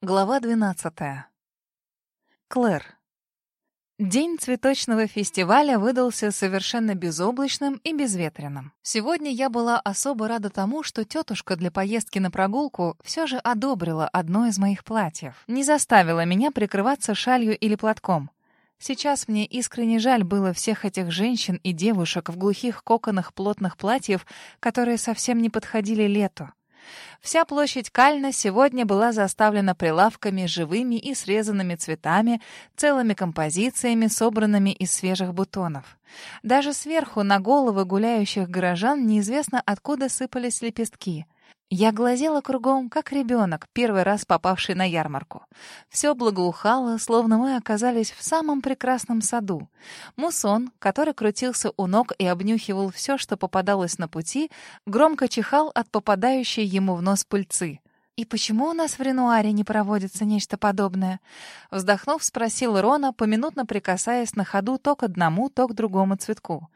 Глава 12. Клэр. День цветочного фестиваля выдался совершенно безоблачным и безветренным. Сегодня я была особо рада тому, что тетушка для поездки на прогулку все же одобрила одно из моих платьев, не заставила меня прикрываться шалью или платком. Сейчас мне искренне жаль было всех этих женщин и девушек в глухих коконах плотных платьев, которые совсем не подходили лету. Вся площадь Кальна сегодня была заставлена прилавками живыми и срезанными цветами, целыми композициями, собранными из свежих бутонов. Даже сверху на головы гуляющих горожан неизвестно откуда сыпались лепестки — я глазела кругом, как ребенок, первый раз попавший на ярмарку. Все благоухало, словно мы оказались в самом прекрасном саду. Мусон, который крутился у ног и обнюхивал все, что попадалось на пути, громко чихал от попадающей ему в нос пыльцы. «И почему у нас в Ренуаре не проводится нечто подобное?» Вздохнув, спросил Рона, поминутно прикасаясь на ходу то к одному, то к другому цветку.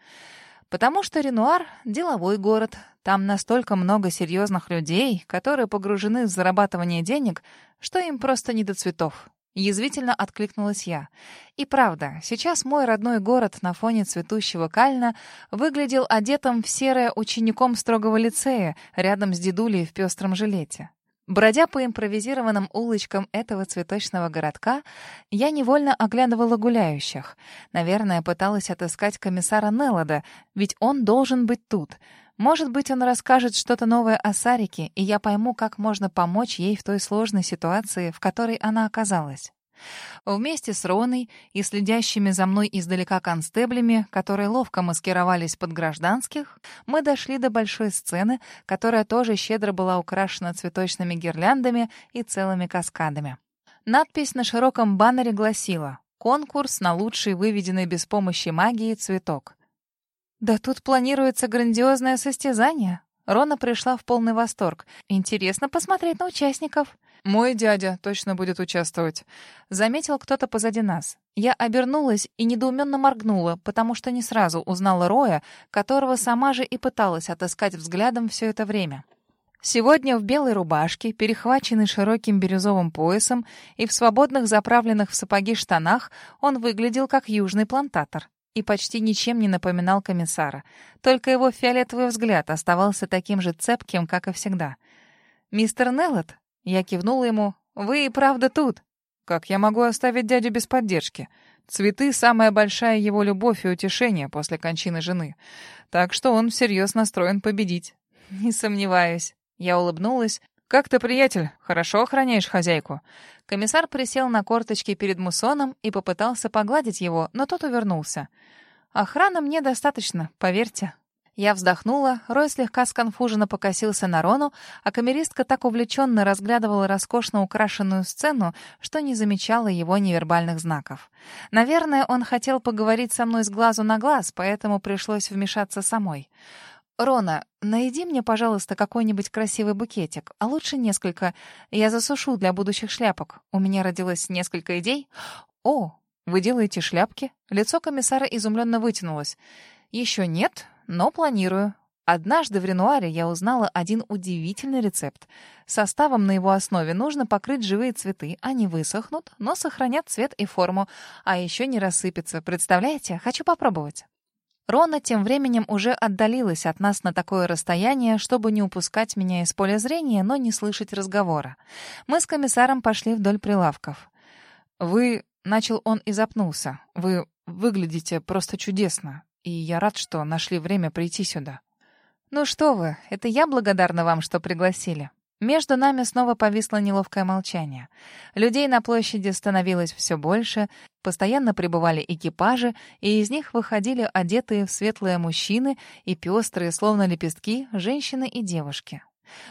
Потому что Ренуар — деловой город. Там настолько много серьезных людей, которые погружены в зарабатывание денег, что им просто не до цветов. Язвительно откликнулась я. И правда, сейчас мой родной город на фоне цветущего кальна выглядел одетым в серое учеником строгого лицея, рядом с дедулей в пестром жилете. Бродя по импровизированным улочкам этого цветочного городка, я невольно оглядывала гуляющих. Наверное, пыталась отыскать комиссара Неллода, ведь он должен быть тут. Может быть, он расскажет что-то новое о Сарике, и я пойму, как можно помочь ей в той сложной ситуации, в которой она оказалась. Вместе с Роной и следящими за мной издалека констеблями, которые ловко маскировались под гражданских, мы дошли до большой сцены, которая тоже щедро была украшена цветочными гирляндами и целыми каскадами. Надпись на широком баннере гласила «Конкурс на лучший выведенный без помощи магии цветок». «Да тут планируется грандиозное состязание», Рона пришла в полный восторг. «Интересно посмотреть на участников». «Мой дядя точно будет участвовать», — заметил кто-то позади нас. Я обернулась и недоуменно моргнула, потому что не сразу узнала Роя, которого сама же и пыталась отыскать взглядом все это время. Сегодня в белой рубашке, перехваченной широким бирюзовым поясом и в свободных заправленных в сапоги штанах, он выглядел как южный плантатор и почти ничем не напоминал комиссара. Только его фиолетовый взгляд оставался таким же цепким, как и всегда. «Мистер Неллот?» Я кивнула ему. «Вы и правда тут?» «Как я могу оставить дядю без поддержки? Цветы — самая большая его любовь и утешение после кончины жены. Так что он всерьез настроен победить». «Не сомневаюсь». Я улыбнулась. «Как ты, приятель? Хорошо охраняешь хозяйку?» Комиссар присел на корточки перед мусоном и попытался погладить его, но тот увернулся. «Охраны мне достаточно, поверьте». Я вздохнула, Рой слегка сконфуженно покосился на Рону, а камеристка так увлеченно разглядывала роскошно украшенную сцену, что не замечала его невербальных знаков. Наверное, он хотел поговорить со мной с глазу на глаз, поэтому пришлось вмешаться самой. «Рона, найди мне, пожалуйста, какой-нибудь красивый букетик, а лучше несколько. Я засушу для будущих шляпок. У меня родилось несколько идей. О, вы делаете шляпки?» Лицо комиссара изумленно вытянулось. «Еще нет, но планирую. Однажды в Ренуаре я узнала один удивительный рецепт. Составом на его основе нужно покрыть живые цветы. Они высохнут, но сохранят цвет и форму. А еще не рассыпятся. Представляете? Хочу попробовать. Рона тем временем уже отдалилась от нас на такое расстояние, чтобы не упускать меня из поля зрения, но не слышать разговора. Мы с комиссаром пошли вдоль прилавков. «Вы...» — начал он и запнулся. «Вы выглядите просто чудесно и я рад, что нашли время прийти сюда». «Ну что вы, это я благодарна вам, что пригласили». Между нами снова повисло неловкое молчание. Людей на площади становилось все больше, постоянно прибывали экипажи, и из них выходили одетые в светлые мужчины и пестрые, словно лепестки, женщины и девушки.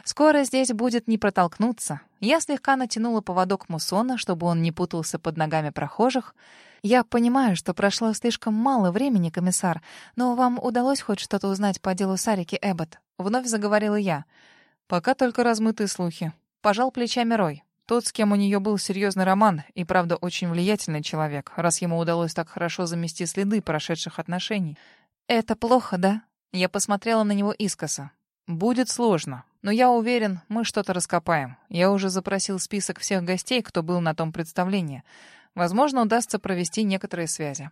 Скоро здесь будет не протолкнуться. Я слегка натянула поводок мусона, чтобы он не путался под ногами прохожих. «Я понимаю, что прошло слишком мало времени, комиссар, но вам удалось хоть что-то узнать по делу Сарики Эббот?» Вновь заговорила я. «Пока только размытые слухи». Пожал плечами Рой. Тот, с кем у нее был серьезный роман, и, правда, очень влиятельный человек, раз ему удалось так хорошо замести следы прошедших отношений. «Это плохо, да?» Я посмотрела на него искоса. «Будет сложно, но я уверен, мы что-то раскопаем. Я уже запросил список всех гостей, кто был на том представлении. Возможно, удастся провести некоторые связи».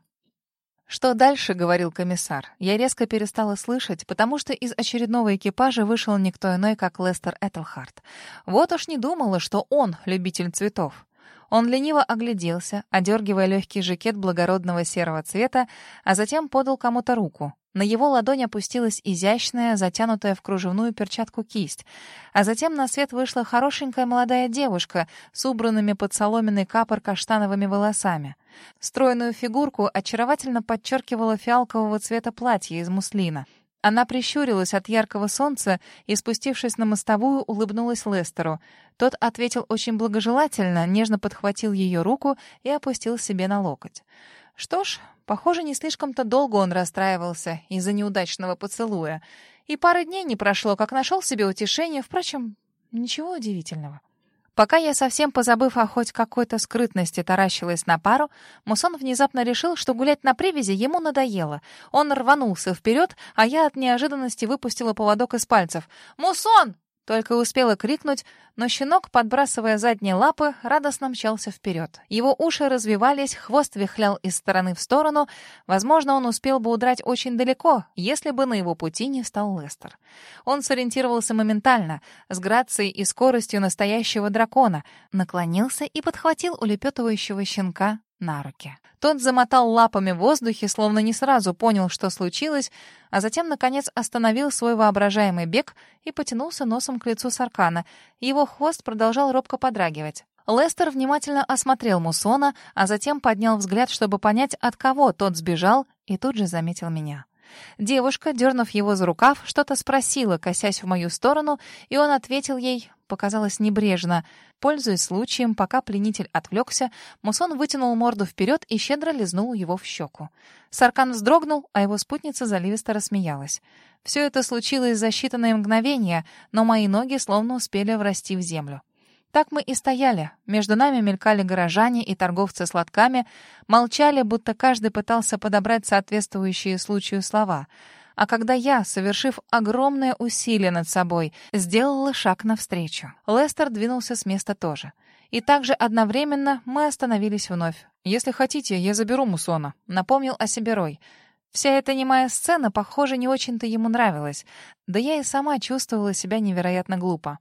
«Что дальше?» — говорил комиссар. Я резко перестала слышать, потому что из очередного экипажа вышел никто иной, как Лестер Этельхарт. Вот уж не думала, что он любитель цветов. Он лениво огляделся, одергивая легкий жакет благородного серого цвета, а затем подал кому-то руку. На его ладонь опустилась изящная, затянутая в кружевную перчатку кисть. А затем на свет вышла хорошенькая молодая девушка с убранными под соломенный капор каштановыми волосами. Стройную фигурку очаровательно подчеркивала фиалкового цвета платье из муслина. Она прищурилась от яркого солнца и, спустившись на мостовую, улыбнулась Лестеру. Тот ответил очень благожелательно, нежно подхватил ее руку и опустил себе на локоть. Что ж, похоже, не слишком-то долго он расстраивался из-за неудачного поцелуя. И пары дней не прошло, как нашел себе утешение. Впрочем, ничего удивительного. Пока я, совсем позабыв о хоть какой-то скрытности, таращилась на пару, Мусон внезапно решил, что гулять на привязи ему надоело. Он рванулся вперед, а я от неожиданности выпустила поводок из пальцев. «Мусон!» Только успела крикнуть, но щенок, подбрасывая задние лапы, радостно мчался вперед. Его уши развивались, хвост вихлял из стороны в сторону. Возможно, он успел бы удрать очень далеко, если бы на его пути не стал Лестер. Он сориентировался моментально, с грацией и скоростью настоящего дракона, наклонился и подхватил улепетывающего щенка на руки. Тот замотал лапами в воздухе, словно не сразу понял, что случилось, а затем, наконец, остановил свой воображаемый бег и потянулся носом к лицу Саркана. Его хвост продолжал робко подрагивать. Лестер внимательно осмотрел Мусона, а затем поднял взгляд, чтобы понять, от кого тот сбежал, и тут же заметил меня. Девушка, дернув его за рукав, что-то спросила, косясь в мою сторону, и он ответил ей, показалось небрежно. Пользуясь случаем, пока пленитель отвлекся, Мусон вытянул морду вперед и щедро лизнул его в щеку. Саркан вздрогнул, а его спутница заливисто рассмеялась. Все это случилось за считанные мгновения, но мои ноги словно успели врасти в землю. Так мы и стояли. Между нами мелькали горожане и торговцы сладками, молчали, будто каждый пытался подобрать соответствующие случаю слова. А когда я, совершив огромное усилие над собой, сделала шаг навстречу, Лестер двинулся с места тоже. И также одновременно мы остановились вновь. «Если хотите, я заберу Мусона», — напомнил о себе Рой. Вся эта немая сцена, похоже, не очень-то ему нравилась. Да я и сама чувствовала себя невероятно глупо.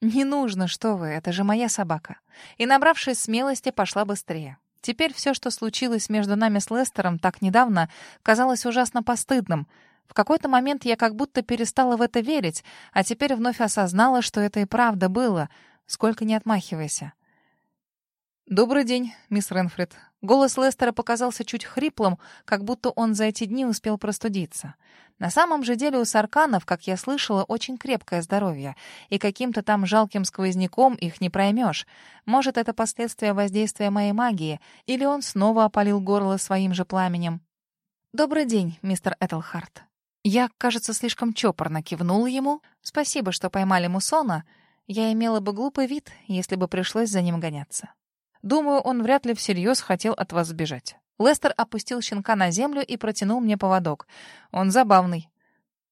«Не нужно, что вы, это же моя собака». И, набравшись смелости, пошла быстрее. Теперь все, что случилось между нами с Лестером так недавно, казалось ужасно постыдным. В какой-то момент я как будто перестала в это верить, а теперь вновь осознала, что это и правда было. Сколько не отмахивайся. «Добрый день, мисс Ренфрид». Голос Лестера показался чуть хриплым, как будто он за эти дни успел простудиться. На самом же деле у сарканов, как я слышала, очень крепкое здоровье, и каким-то там жалким сквозняком их не проймешь. Может, это последствия воздействия моей магии, или он снова опалил горло своим же пламенем. «Добрый день, мистер Этельхарт». Я, кажется, слишком чопорно кивнула ему. «Спасибо, что поймали Мусона. Я имела бы глупый вид, если бы пришлось за ним гоняться». Думаю, он вряд ли всерьез хотел от вас сбежать. Лестер опустил щенка на землю и протянул мне поводок. Он забавный.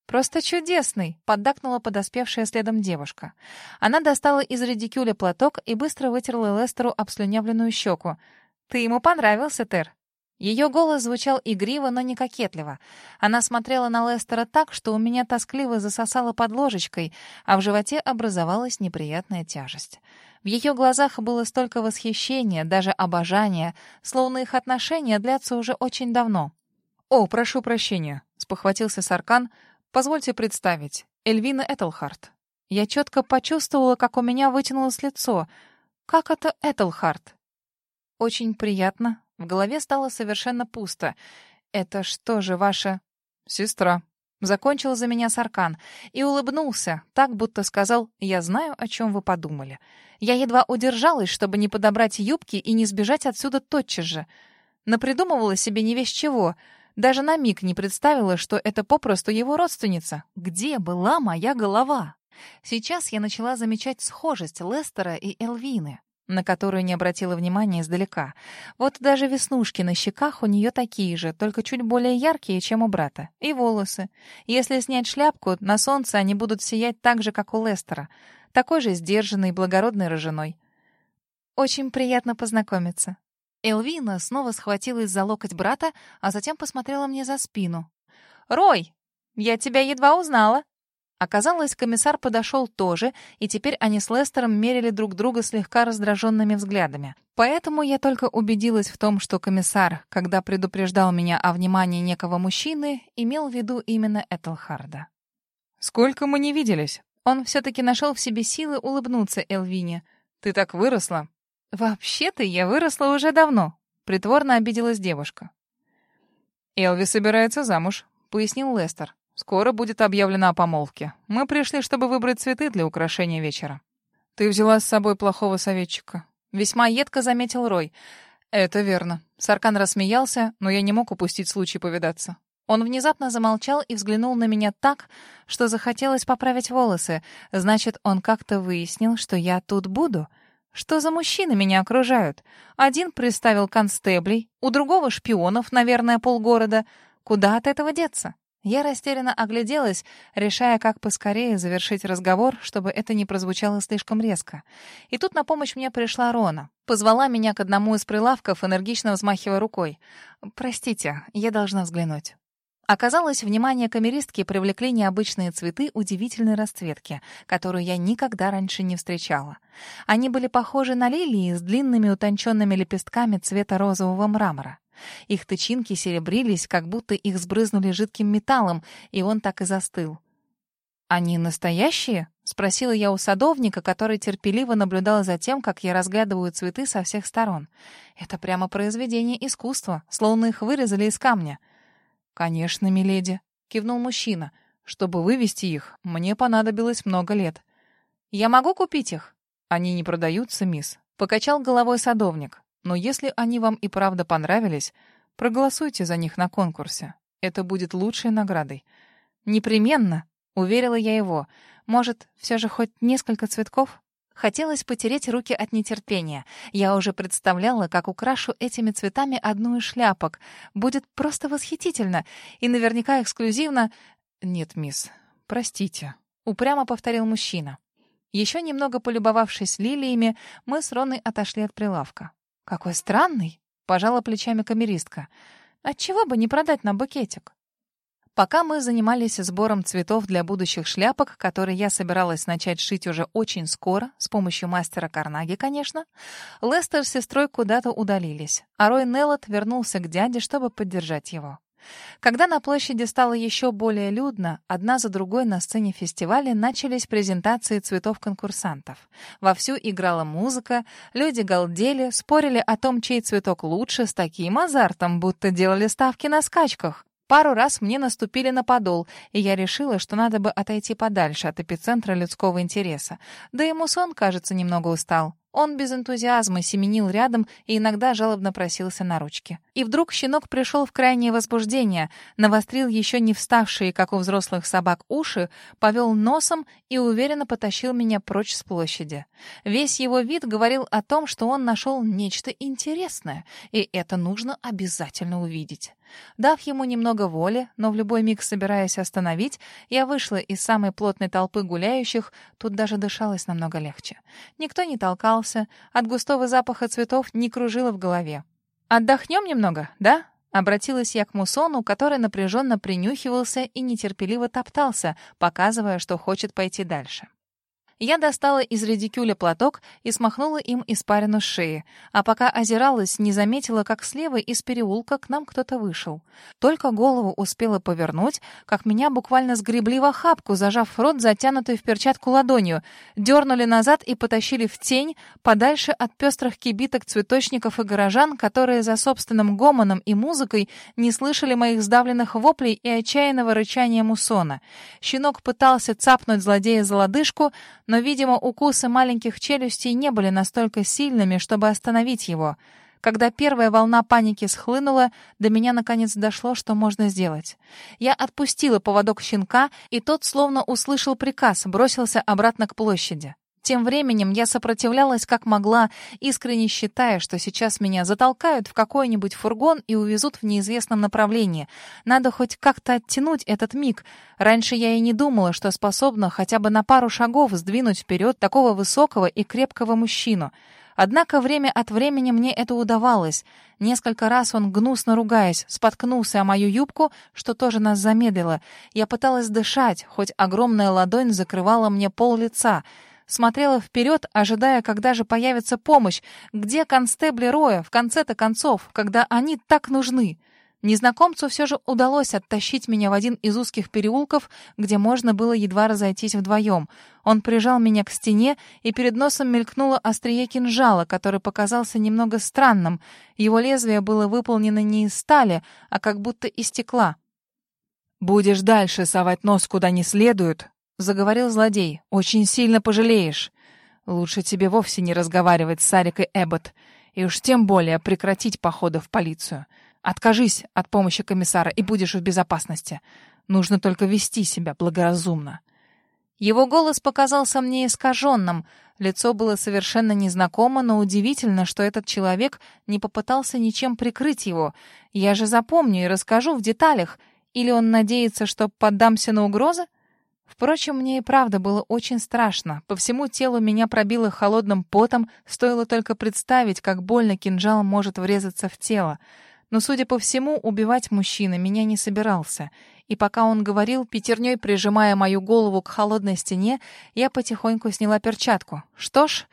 «Просто чудесный!» — поддакнула подоспевшая следом девушка. Она достала из редикюля платок и быстро вытерла Лестеру обслюнявленную щеку. «Ты ему понравился, Тер?» Ее голос звучал игриво, но не кокетливо. Она смотрела на Лестера так, что у меня тоскливо засосало под ложечкой, а в животе образовалась неприятная тяжесть. В ее глазах было столько восхищения, даже обожания, словно их отношения длятся уже очень давно. «О, прошу прощения», — спохватился Саркан. «Позвольте представить. Эльвина Этельхарт». Я четко почувствовала, как у меня вытянулось лицо. «Как это Этельхарт?» «Очень приятно». В голове стало совершенно пусто. «Это что же ваша...» «Сестра», Закончил за меня Саркан и улыбнулся, так будто сказал «Я знаю, о чем вы подумали». Я едва удержалась, чтобы не подобрать юбки и не сбежать отсюда тотчас же. Напридумывала себе не весь чего. Даже на миг не представила, что это попросту его родственница. Где была моя голова? Сейчас я начала замечать схожесть Лестера и Элвины. На которую не обратила внимания издалека. Вот даже веснушки на щеках у нее такие же, только чуть более яркие, чем у брата. И волосы. Если снять шляпку, на солнце они будут сиять так же, как у Лестера. Такой же сдержанный, благородной роженой. «Очень приятно познакомиться». Элвина снова схватилась за локоть брата, а затем посмотрела мне за спину. «Рой, я тебя едва узнала». Оказалось, комиссар подошел тоже, и теперь они с Лестером мерили друг друга слегка раздраженными взглядами. Поэтому я только убедилась в том, что комиссар, когда предупреждал меня о внимании некого мужчины, имел в виду именно Этелхарда. «Сколько мы не виделись?» Он все-таки нашел в себе силы улыбнуться Элвине. «Ты так выросла!» «Вообще-то я выросла уже давно», — притворно обиделась девушка. «Элви собирается замуж», — пояснил Лестер. Скоро будет объявлено о помолвке. Мы пришли, чтобы выбрать цветы для украшения вечера. Ты взяла с собой плохого советчика. Весьма едко заметил Рой. Это верно. Саркан рассмеялся, но я не мог упустить случай повидаться. Он внезапно замолчал и взглянул на меня так, что захотелось поправить волосы. Значит, он как-то выяснил, что я тут буду. Что за мужчины меня окружают? Один приставил констеблей, у другого шпионов, наверное, полгорода. Куда от этого деться? Я растерянно огляделась, решая, как поскорее завершить разговор, чтобы это не прозвучало слишком резко. И тут на помощь мне пришла Рона. Позвала меня к одному из прилавков, энергично взмахивая рукой. «Простите, я должна взглянуть». Оказалось, внимание камеристки привлекли необычные цветы удивительной расцветки, которую я никогда раньше не встречала. Они были похожи на лилии с длинными утонченными лепестками цвета розового мрамора. Их тычинки серебрились, как будто их сбрызнули жидким металлом, и он так и застыл. «Они настоящие?» — спросила я у садовника, который терпеливо наблюдал за тем, как я разглядываю цветы со всех сторон. «Это прямо произведение искусства, словно их вырезали из камня». «Конечно, миледи», — кивнул мужчина. «Чтобы вывести их, мне понадобилось много лет». «Я могу купить их?» «Они не продаются, мисс», — покачал головой садовник. Но если они вам и правда понравились, проголосуйте за них на конкурсе. Это будет лучшей наградой. Непременно, уверила я его. Может, все же хоть несколько цветков? Хотелось потереть руки от нетерпения. Я уже представляла, как украшу этими цветами одну из шляпок. Будет просто восхитительно. И наверняка эксклюзивно... «Нет, мисс, простите», — упрямо повторил мужчина. Еще немного полюбовавшись лилиями, мы с Роной отошли от прилавка. «Какой странный!» — пожала плечами камеристка. «Отчего бы не продать нам букетик?» Пока мы занимались сбором цветов для будущих шляпок, которые я собиралась начать шить уже очень скоро, с помощью мастера Карнаги, конечно, Лестер с сестрой куда-то удалились, а Рой Неллот вернулся к дяде, чтобы поддержать его. Когда на площади стало еще более людно, одна за другой на сцене фестиваля начались презентации цветов конкурсантов. Вовсю играла музыка, люди галдели, спорили о том, чей цветок лучше, с таким азартом, будто делали ставки на скачках. Пару раз мне наступили на подол, и я решила, что надо бы отойти подальше от эпицентра людского интереса. Да и Мусон, кажется, немного устал. Он без энтузиазма семенил рядом и иногда жалобно просился на ручки. И вдруг щенок пришел в крайнее возбуждение, навострил еще не вставшие, как у взрослых собак, уши, повел носом и уверенно потащил меня прочь с площади. Весь его вид говорил о том, что он нашел нечто интересное, и это нужно обязательно увидеть. Дав ему немного воли, но в любой миг собираясь остановить, я вышла из самой плотной толпы гуляющих, тут даже дышалось намного легче. Никто не толкался, от густого запаха цветов не кружило в голове. «Отдохнем немного, да?» Обратилась я к Мусону, который напряженно принюхивался и нетерпеливо топтался, показывая, что хочет пойти дальше. Я достала из редикюля платок и смахнула им испарину с шеи, а пока озиралась, не заметила, как слева из переулка к нам кто-то вышел. Только голову успела повернуть, как меня буквально сгребли в охапку, зажав рот, затянутый в перчатку ладонью, дернули назад и потащили в тень, подальше от пестрых кибиток цветочников и горожан, которые за собственным гомоном и музыкой не слышали моих сдавленных воплей и отчаянного рычания мусона. Щенок пытался цапнуть злодея за лодыжку, но, видимо, укусы маленьких челюстей не были настолько сильными, чтобы остановить его. Когда первая волна паники схлынула, до меня наконец дошло, что можно сделать. Я отпустила поводок щенка, и тот, словно услышал приказ, бросился обратно к площади. Тем временем я сопротивлялась как могла, искренне считая, что сейчас меня затолкают в какой-нибудь фургон и увезут в неизвестном направлении. Надо хоть как-то оттянуть этот миг. Раньше я и не думала, что способна хотя бы на пару шагов сдвинуть вперед такого высокого и крепкого мужчину. Однако время от времени мне это удавалось. Несколько раз он, гнусно ругаясь, споткнулся о мою юбку, что тоже нас замедлило. Я пыталась дышать, хоть огромная ладонь закрывала мне пол лица — Смотрела вперед, ожидая, когда же появится помощь. Где констебли Роя, в конце-то концов, когда они так нужны? Незнакомцу все же удалось оттащить меня в один из узких переулков, где можно было едва разойтись вдвоем. Он прижал меня к стене, и перед носом мелькнуло острие кинжала, который показался немного странным. Его лезвие было выполнено не из стали, а как будто из стекла. «Будешь дальше совать нос куда не следует, заговорил злодей. «Очень сильно пожалеешь. Лучше тебе вовсе не разговаривать с Сарикой Эббот, и уж тем более прекратить походы в полицию. Откажись от помощи комиссара, и будешь в безопасности. Нужно только вести себя благоразумно». Его голос показался мне искаженным. Лицо было совершенно незнакомо, но удивительно, что этот человек не попытался ничем прикрыть его. Я же запомню и расскажу в деталях. Или он надеется, что поддамся на угрозы? Впрочем, мне и правда было очень страшно. По всему телу меня пробило холодным потом, стоило только представить, как больно кинжал может врезаться в тело. Но, судя по всему, убивать мужчина меня не собирался. И пока он говорил, пятерней прижимая мою голову к холодной стене, я потихоньку сняла перчатку. Что ж,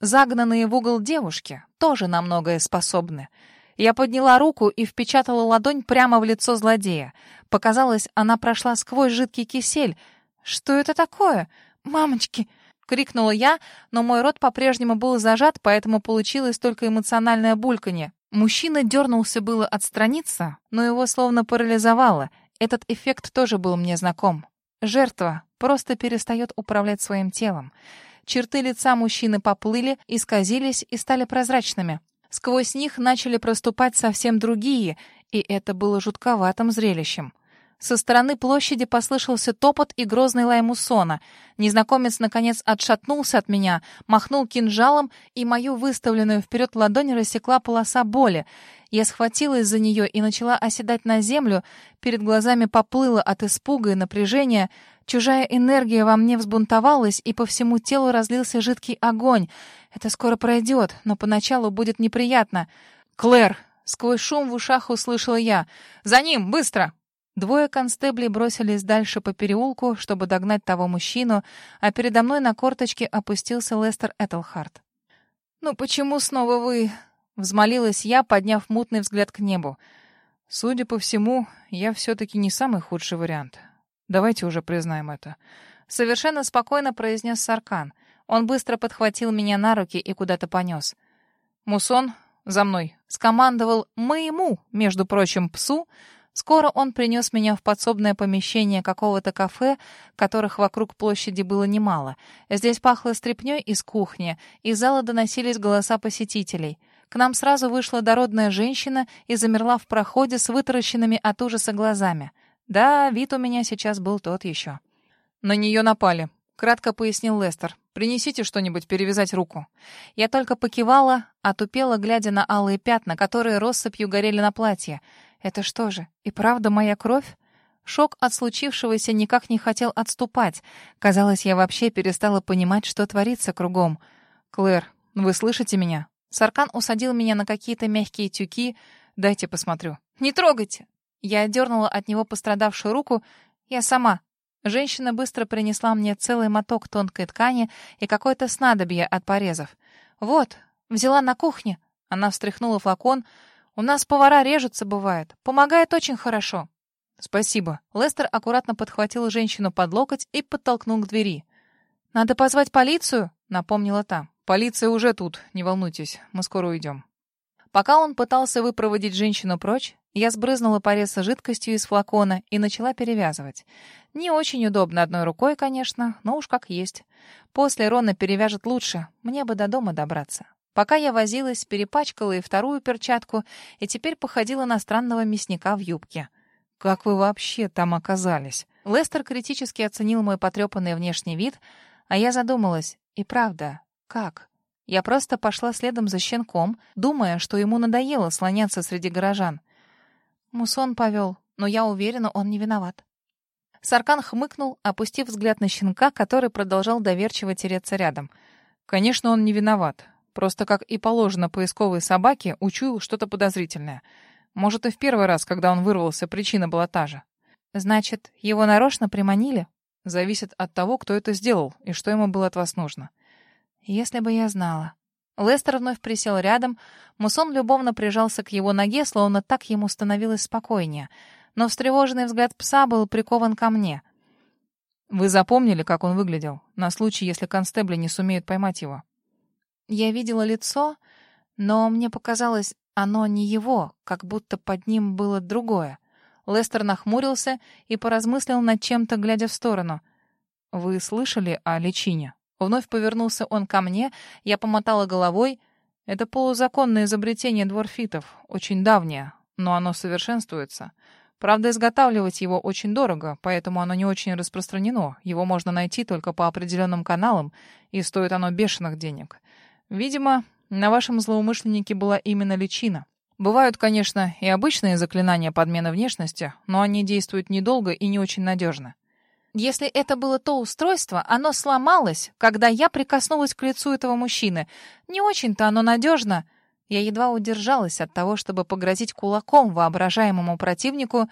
загнанные в угол девушки тоже на многое способны. Я подняла руку и впечатала ладонь прямо в лицо злодея. Показалось, она прошла сквозь жидкий кисель — «Что это такое? Мамочки!» — крикнула я, но мой рот по-прежнему был зажат, поэтому получилось только эмоциональное бульканье. Мужчина дернулся было отстраниться, но его словно парализовало. Этот эффект тоже был мне знаком. Жертва просто перестает управлять своим телом. Черты лица мужчины поплыли, исказились и стали прозрачными. Сквозь них начали проступать совсем другие, и это было жутковатым зрелищем. Со стороны площади послышался топот и грозный лай муссона. Незнакомец, наконец, отшатнулся от меня, махнул кинжалом, и мою выставленную вперед ладонь рассекла полоса боли. Я схватилась за нее и начала оседать на землю. Перед глазами поплыло от испуга и напряжения. Чужая энергия во мне взбунтовалась, и по всему телу разлился жидкий огонь. Это скоро пройдет, но поначалу будет неприятно. «Клэр!» — сквозь шум в ушах услышала я. «За ним! Быстро!» Двое констеблей бросились дальше по переулку, чтобы догнать того мужчину, а передо мной на корточке опустился Лестер Этельхарт. «Ну почему снова вы?» — взмолилась я, подняв мутный взгляд к небу. «Судя по всему, я все-таки не самый худший вариант. Давайте уже признаем это». Совершенно спокойно произнес Саркан. Он быстро подхватил меня на руки и куда-то понес. «Мусон, за мной!» — скомандовал моему, между прочим, псу — Скоро он принес меня в подсобное помещение какого-то кафе, которых вокруг площади было немало. Здесь пахло стряпнёй из кухни, из зала доносились голоса посетителей. К нам сразу вышла дородная женщина и замерла в проходе с вытаращенными от ужаса глазами. Да, вид у меня сейчас был тот еще. «На нее напали», — кратко пояснил Лестер. «Принесите что-нибудь перевязать руку». Я только покивала, отупела, глядя на алые пятна, которые россыпью горели на платье. Это что же, и правда моя кровь? Шок от случившегося никак не хотел отступать. Казалось, я вообще перестала понимать, что творится кругом. «Клэр, вы слышите меня?» Саркан усадил меня на какие-то мягкие тюки. «Дайте посмотрю». «Не трогайте!» Я дернула от него пострадавшую руку. «Я сама». Женщина быстро принесла мне целый моток тонкой ткани и какое-то снадобье от порезов. «Вот, взяла на кухне». Она встряхнула флакон — у нас повара режутся, бывает. Помогает очень хорошо». «Спасибо». Лестер аккуратно подхватил женщину под локоть и подтолкнул к двери. «Надо позвать полицию?» — напомнила та. «Полиция уже тут, не волнуйтесь, мы скоро уйдем». Пока он пытался выпроводить женщину прочь, я сбрызнула порез жидкостью из флакона и начала перевязывать. Не очень удобно одной рукой, конечно, но уж как есть. После Рона перевяжет лучше, мне бы до дома добраться. Пока я возилась, перепачкала и вторую перчатку, и теперь походила на странного мясника в юбке. «Как вы вообще там оказались?» Лестер критически оценил мой потрепанный внешний вид. А я задумалась, и правда, как? Я просто пошла следом за щенком, думая, что ему надоело слоняться среди горожан. Мусон повел, но я уверена, он не виноват. Саркан хмыкнул, опустив взгляд на щенка, который продолжал доверчиво тереться рядом. «Конечно, он не виноват. Просто, как и положено поисковой собаке, учуял что-то подозрительное. Может, и в первый раз, когда он вырвался, причина была та же. Значит, его нарочно приманили? Зависит от того, кто это сделал и что ему было от вас нужно. Если бы я знала. Лестер вновь присел рядом. Мусон любовно прижался к его ноге, словно так ему становилось спокойнее. Но встревоженный взгляд пса был прикован ко мне. «Вы запомнили, как он выглядел, на случай, если констебли не сумеют поймать его?» Я видела лицо, но мне показалось, оно не его, как будто под ним было другое. Лестер нахмурился и поразмыслил над чем-то, глядя в сторону. «Вы слышали о личине?» Вновь повернулся он ко мне, я помотала головой. «Это полузаконное изобретение дворфитов, очень давнее, но оно совершенствуется. Правда, изготавливать его очень дорого, поэтому оно не очень распространено. Его можно найти только по определенным каналам, и стоит оно бешеных денег. Видимо, на вашем злоумышленнике была именно личина. Бывают, конечно, и обычные заклинания подмены внешности, но они действуют недолго и не очень надежно. Если это было то устройство, оно сломалось, когда я прикоснулась к лицу этого мужчины. Не очень-то оно надежно. Я едва удержалась от того, чтобы погрозить кулаком воображаемому противнику.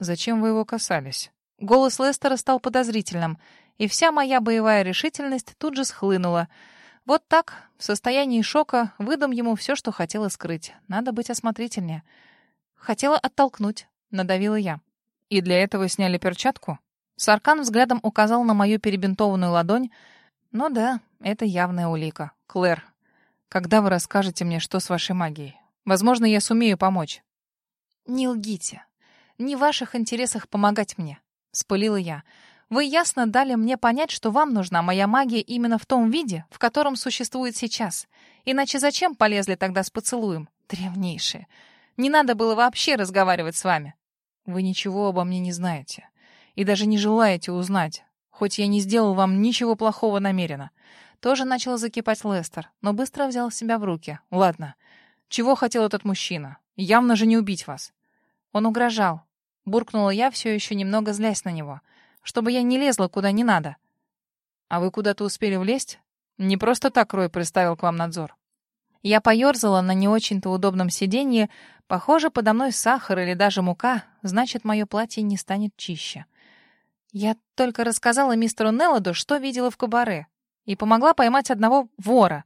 «Зачем вы его касались?» Голос Лестера стал подозрительным, и вся моя боевая решительность тут же схлынула — вот так, в состоянии шока, выдам ему все, что хотела скрыть. Надо быть осмотрительнее. Хотела оттолкнуть, надавила я. И для этого сняли перчатку? Саркан взглядом указал на мою перебинтованную ладонь. Ну да, это явная улика. Клэр, когда вы расскажете мне, что с вашей магией? Возможно, я сумею помочь. Не лгите. Не в ваших интересах помогать мне, спылила я. Вы ясно дали мне понять, что вам нужна моя магия именно в том виде, в котором существует сейчас. Иначе зачем полезли тогда с поцелуем? Древнейшие. Не надо было вообще разговаривать с вами. Вы ничего обо мне не знаете. И даже не желаете узнать. Хоть я не сделал вам ничего плохого намеренно. Тоже начал закипать Лестер, но быстро взял себя в руки. Ладно. Чего хотел этот мужчина? Явно же не убить вас. Он угрожал. Буркнула я, все еще немного злясь на него. — чтобы я не лезла куда не надо. А вы куда-то успели влезть? Не просто так Рой приставил к вам надзор. Я поёрзала на не очень-то удобном сиденье. Похоже, подо мной сахар или даже мука, значит, мое платье не станет чище. Я только рассказала мистеру Нелладу, что видела в кабаре, и помогла поймать одного вора.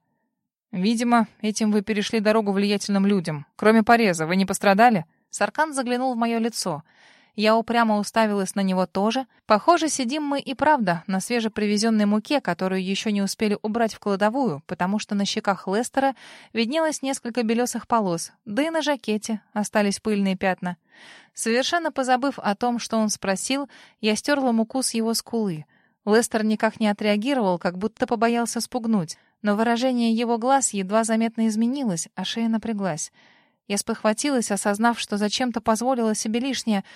Видимо, этим вы перешли дорогу влиятельным людям. Кроме пореза, вы не пострадали? Саркан заглянул в мое лицо — я упрямо уставилась на него тоже. Похоже, сидим мы и правда на свежепривезенной муке, которую еще не успели убрать в кладовую, потому что на щеках Лестера виднелось несколько белесых полос, да и на жакете остались пыльные пятна. Совершенно позабыв о том, что он спросил, я стерла муку с его скулы. Лестер никак не отреагировал, как будто побоялся спугнуть, но выражение его глаз едва заметно изменилось, а шея напряглась. Я спохватилась, осознав, что зачем-то позволила себе лишнее —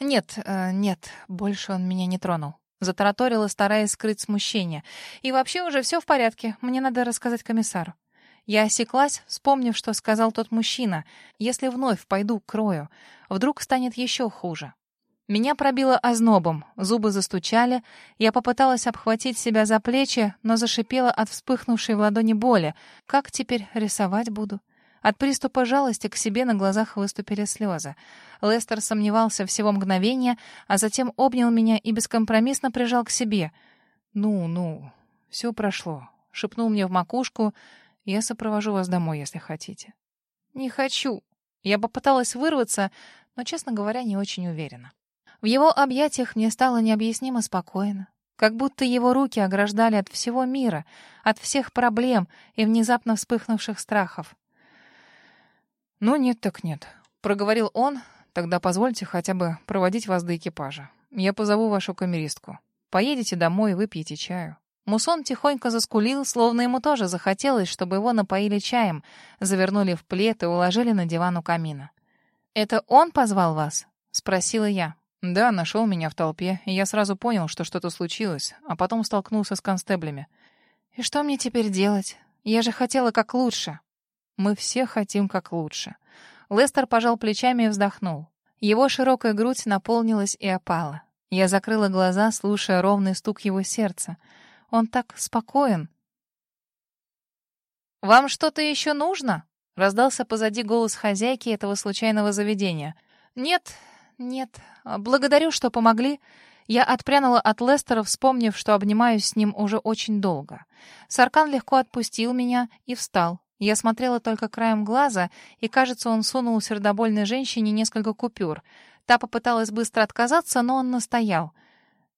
«Нет, э, нет, больше он меня не тронул». Затараторила, стараясь скрыть смущение. «И вообще уже все в порядке. Мне надо рассказать комиссару». Я осеклась, вспомнив, что сказал тот мужчина. «Если вновь пойду к Рою, вдруг станет еще хуже». Меня пробило ознобом, зубы застучали. Я попыталась обхватить себя за плечи, но зашипела от вспыхнувшей в ладони боли. Как теперь рисовать буду? От приступа жалости к себе на глазах выступили слезы. Лестер сомневался всего мгновения, а затем обнял меня и бескомпромиссно прижал к себе. «Ну, ну, все прошло», — шепнул мне в макушку. «Я сопровожу вас домой, если хотите». «Не хочу». Я попыталась вырваться, но, честно говоря, не очень уверена. В его объятиях мне стало необъяснимо спокойно. Как будто его руки ограждали от всего мира, от всех проблем и внезапно вспыхнувших страхов. «Ну нет так нет», — проговорил он. «Тогда позвольте хотя бы проводить вас до экипажа. Я позову вашу камеристку. Поедете домой и выпьете чаю». Мусон тихонько заскулил, словно ему тоже захотелось, чтобы его напоили чаем, завернули в плед и уложили на диван у камина. «Это он позвал вас?» — спросила я. «Да, нашел меня в толпе, и я сразу понял, что что-то случилось, а потом столкнулся с констеблями». «И что мне теперь делать? Я же хотела как лучше». «Мы все хотим как лучше». Лестер пожал плечами и вздохнул. Его широкая грудь наполнилась и опала. Я закрыла глаза, слушая ровный стук его сердца. Он так спокоен. «Вам что-то еще нужно?» — раздался позади голос хозяйки этого случайного заведения. «Нет, нет, благодарю, что помогли». Я отпрянула от Лестера, вспомнив, что обнимаюсь с ним уже очень долго. Саркан легко отпустил меня и встал. Я смотрела только краем глаза, и, кажется, он сунул сердобольной женщине несколько купюр. Та попыталась быстро отказаться, но он настоял.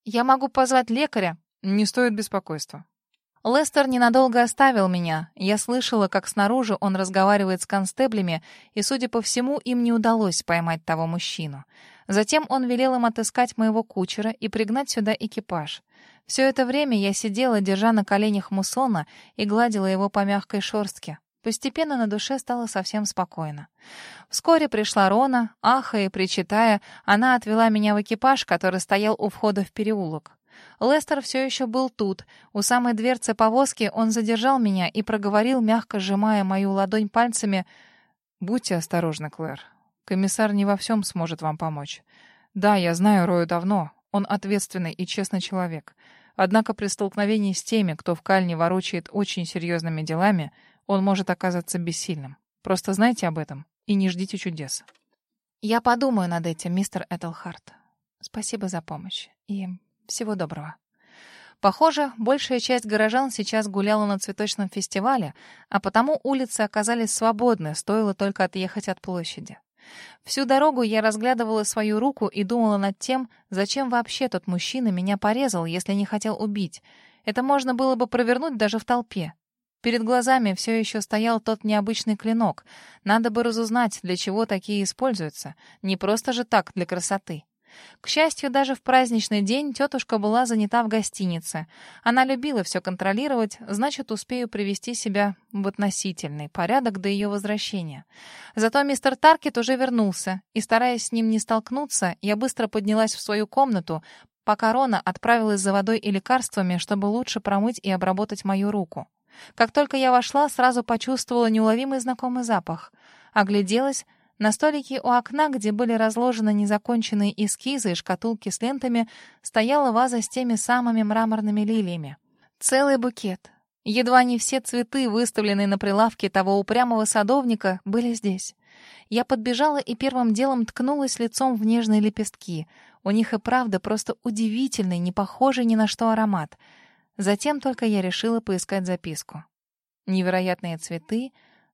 «Я могу позвать лекаря?» «Не стоит беспокойства». Лестер ненадолго оставил меня. Я слышала, как снаружи он разговаривает с констеблями, и, судя по всему, им не удалось поймать того мужчину. Затем он велел им отыскать моего кучера и пригнать сюда экипаж. Все это время я сидела, держа на коленях мусона, и гладила его по мягкой шорстке. Постепенно на душе стало совсем спокойно. Вскоре пришла Рона, ахая и причитая, она отвела меня в экипаж, который стоял у входа в переулок. Лестер все еще был тут. У самой дверцы повозки он задержал меня и проговорил, мягко сжимая мою ладонь пальцами, «Будьте осторожны, Клэр. Комиссар не во всем сможет вам помочь. Да, я знаю Рою давно. Он ответственный и честный человек. Однако при столкновении с теми, кто в Кальне ворочает очень серьезными делами, — он может оказаться бессильным. Просто знайте об этом и не ждите чудес. Я подумаю над этим, мистер Этельхарт. Спасибо за помощь и всего доброго. Похоже, большая часть горожан сейчас гуляла на цветочном фестивале, а потому улицы оказались свободны, стоило только отъехать от площади. Всю дорогу я разглядывала свою руку и думала над тем, зачем вообще тот мужчина меня порезал, если не хотел убить. Это можно было бы провернуть даже в толпе. Перед глазами все еще стоял тот необычный клинок. Надо бы разузнать, для чего такие используются. Не просто же так, для красоты. К счастью, даже в праздничный день тетушка была занята в гостинице. Она любила все контролировать, значит, успею привести себя в относительный порядок до ее возвращения. Зато мистер Таркет уже вернулся, и, стараясь с ним не столкнуться, я быстро поднялась в свою комнату, пока Рона отправилась за водой и лекарствами, чтобы лучше промыть и обработать мою руку. Как только я вошла, сразу почувствовала неуловимый знакомый запах. Огляделась. На столике у окна, где были разложены незаконченные эскизы и шкатулки с лентами, стояла ваза с теми самыми мраморными лилиями. Целый букет. Едва не все цветы, выставленные на прилавке того упрямого садовника, были здесь. Я подбежала и первым делом ткнулась лицом в нежные лепестки. У них и правда просто удивительный, не похожий ни на что аромат — Затем только я решила поискать записку. Невероятные цветы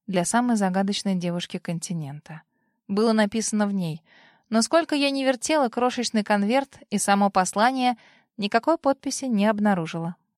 для самой загадочной девушки континента. Было написано в ней. Но сколько я не вертела крошечный конверт и само послание, никакой подписи не обнаружила.